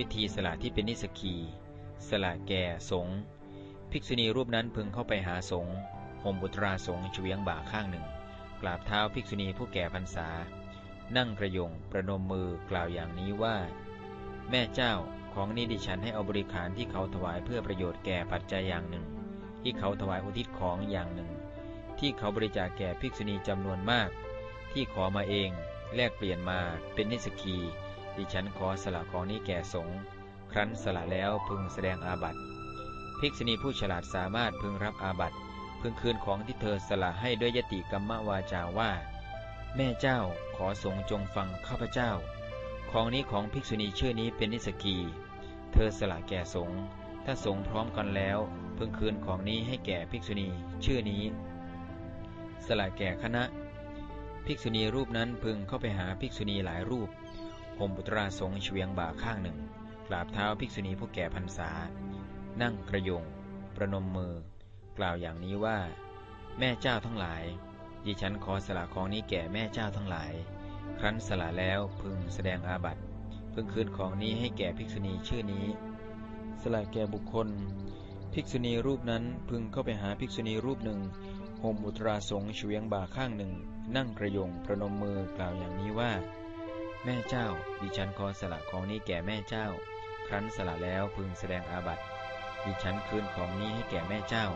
วิธีสละที่เป็นนิสกี สละแก่สงภิกษุณีรูปนั้นพึงเข้าไปหาสงห่มบุตราสงเฉียงบ่าข้างหนึ่ง กราบเท้าภิกษุณีผู้แก่พรรษา นั่งกระยงประนมมือกล่าวอย่างนี้ว่า แม่เจ้าของนี้ดิฉันให้เอาบริขารที่เขาถวายเพื่อประโยชน์แก่ปัจจัยอย่างหนึ่ง ที่เขาถวายอุทิศของอย่างหนึ่ง ที่เขาบริจาคแก่ภิกษุณีจำนวนมาก ที่ขอมาเอง แลกเปลี่ยนมาเป็นนิสกี ดิฉันขอสละของนี้แก่สงฆ์ครั้นสละแล้วพึงแสดงอาบัติภิกษุณีผู้ฉลาดสามารถพึงรับอาบัติพึงคืนของที่เธอสละให้ด้วยยติกรรมวาจาว่า แม่เจ้าขอสงฆ์จงฟังข้าพเจ้า ของนี้ของภิกษุณีชื่อนี้เป็นนิสกี เธอสละแก่สงฆ์ถ้าสงฆ์พร้อมกันแล้ว พึงคืนของนี้ให้แก่ภิกษุณีชื่อนี้ สละแก่คณะ ภิกษุณีรูปนั้นพึงเข้าไปหาภิกษุณีหลายรูป ห่มบุตราสงเฉียงบ่าข้างหนึ่ง กราบเท้าภิกษุณีผู้แก่พรรษา นั่งกระยง ประนมมือ กล่าวอย่างนี้ว่า แม่เจ้าทั้งหลาย ดิฉันขอสละของนี้แก่แม่เจ้าทั้งหลาย ครั้นสละแล้วพึงแสดงอาบัติพึงคืนของนี้ให้แก่ภิกษุณีชื่อนี้ สละแก่บุคคล ภิกษุณีรูปนั้นพึงเข้าไปหาภิกษุณีรูปหนึ่งห่มอุตราสงเฉียงบ่าข้างหนึ่ง นั่งกระยงประนมมือกล่าวอย่างนี้ว่า แม่เจ้า ดิฉันขอสละของนี้แก่แม่เจ้า ครั้นสละแล้วพึงแสดงอาบัติ ดิฉันคืนของนี้ให้แก่แม่เจ้า